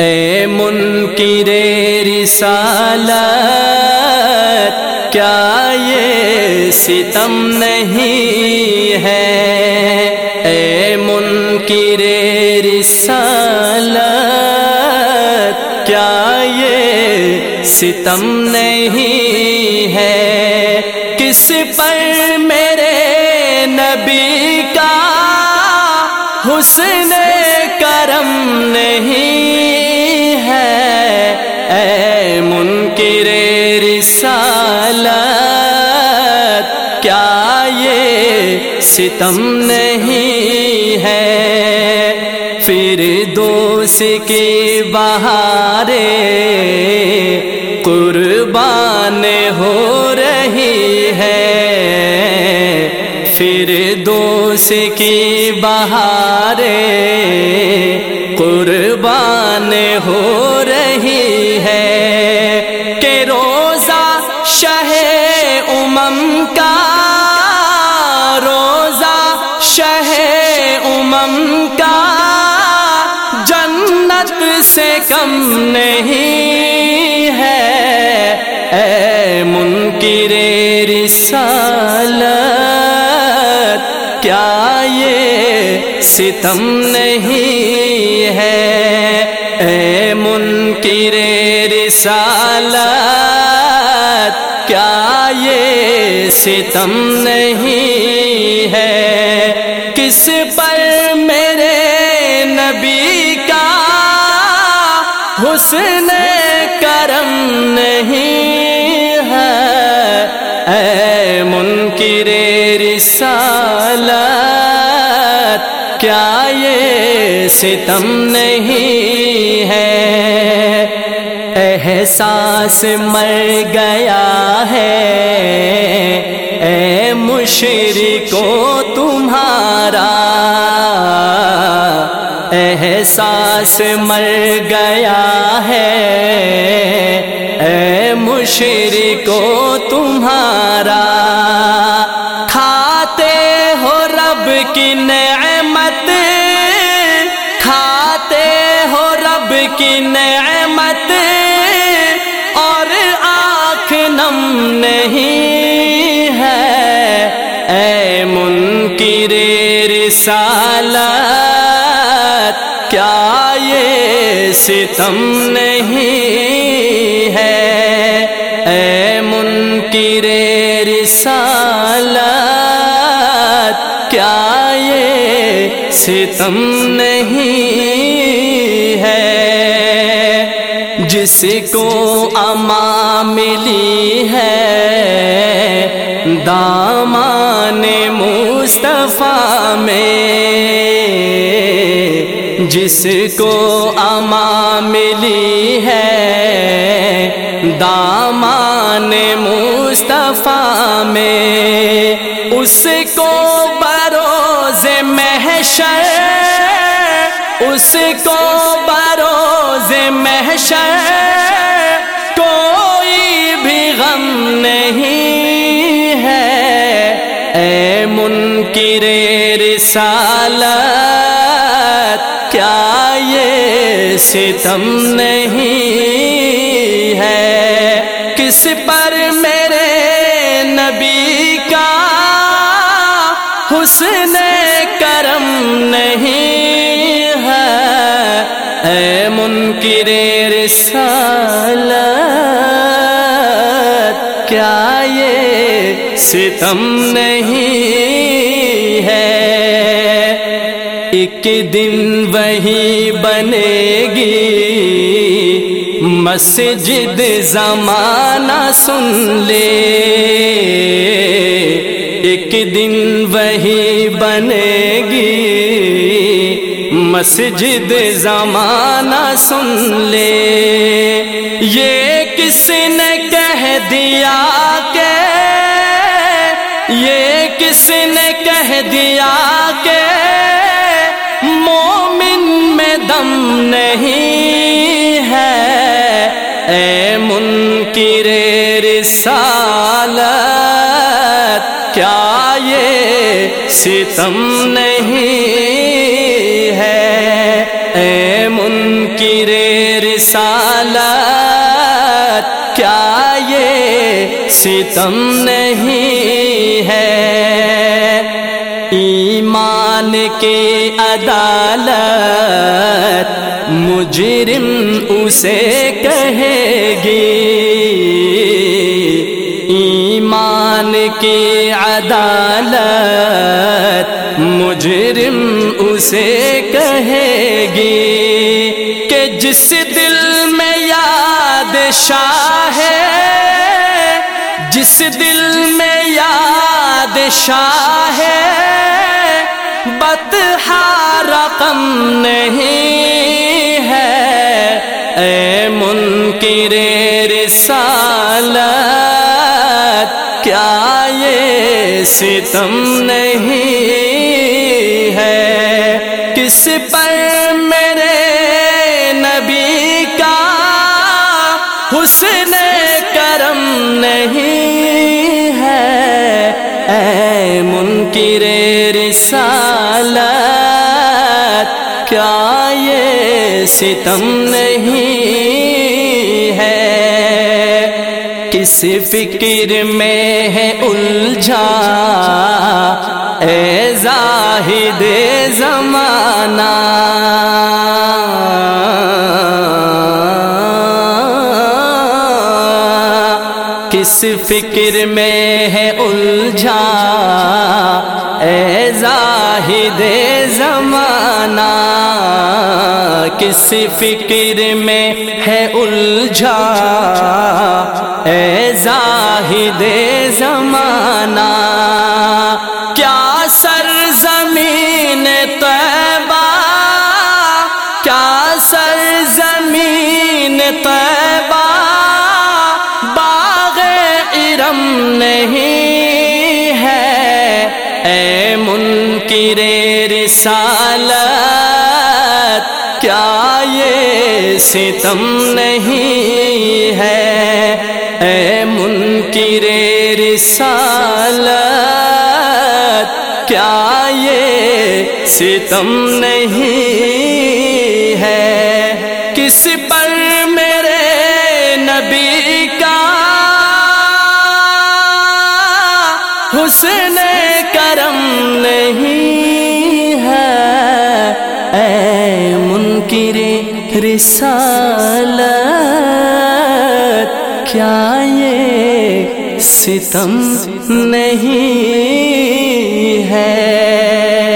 اے منکر رسالت، کیا یہ ستم نہیں ہے؟ اے منکر رسالت، کیا یہ ستم نہیں ہے؟ کس پر میرے نبی کا حسن ستم نہیں ہے۔ پھر دوست کی بہارے قربان ہو رہی ہے۔ پھر دوست کی بہارے قربان ہو رہی ہے۔ کہ روزہ شہ امم کا جنت سے کم نہیں ہے۔ اے منکر رسالت، کیا یہ ستم نہیں ہے؟ اے منکر رسالت، کیا یہ ستم نہیں حسن کرم نہیں ہے۔ اے منکر رسالت، کیا یہ ستم نہیں ہے؟ احساس مر گیا ہے۔ اے مشرکو احساس مر گیا ہے۔ اے مشرکو تمہارا، کھاتے ہو رب کی نعمت۔ کھاتے ہو رب کی نعمت۔ نہیں ہے۔ اے منکر رسالت ستم نہیں ہے۔ اے منکر رسالت، کیا یہ ستم نہیں ہے؟ جس کو اما ملی ہے، دامان مصطفیٰ میں جس کو اما ملی ہے، دامان مصطفیٰ میں، اس کو بروز محشر، اس کو بروز محشر ستم نہیں ہے۔ کس پر میرے نبی کا حسن کرم نہیں ہے؟ اے منکر رسالت، کیا یہ ستم نہیں ایک دن وہی بنے گی۔ مسجد زمانہ سن لے۔ ایک دن وہی بنے گی۔ مسجد زمانہ سن لے۔ یہ کس نے کہہ دیا کہ، یہ کس نے کہہ دیا نہیں ہے اے منکر رسالت، کیا یہ ستم نہیں ہے اے من منکر رسالت، کیا یہ ستم نہیں ہے؟ کے عدالت مجرم اسے کہے گی۔ ایمان کی عدالت مجرم اسے کہے گی کہ جس دل میں یاد شاہ ہے، جس دل میں یاد شاہ ہے بتہ رقم نہیں ہے۔ اے منکر رسالت، کیا یہ ستم نہیں ہے؟ کس پر میرے نبی کا حسن کرم نہیں ستم نہیں ہے۔ کس فکر میں ہے الجھا؟ اے زاہد زمانہ۔ کس فکر میں ہے الجھا؟ اے زاہد زمانہ۔ کس فکر میں ہے الجھا؟ اے زاہد زمانہ، کیا سر زمین طیبہ؟ کیا سر زمین طیبہ؟ باغ ارم نہیں ہے۔ اے منکر رسالت کیا یہ ستم نہیں ہے؟ اے منکر رسالت، کیا یہ ستم نہیں ہے؟ کس پر میرے نبی کا حسن کرم نہیں رسالت کیا یہ ستم نہیں ہے؟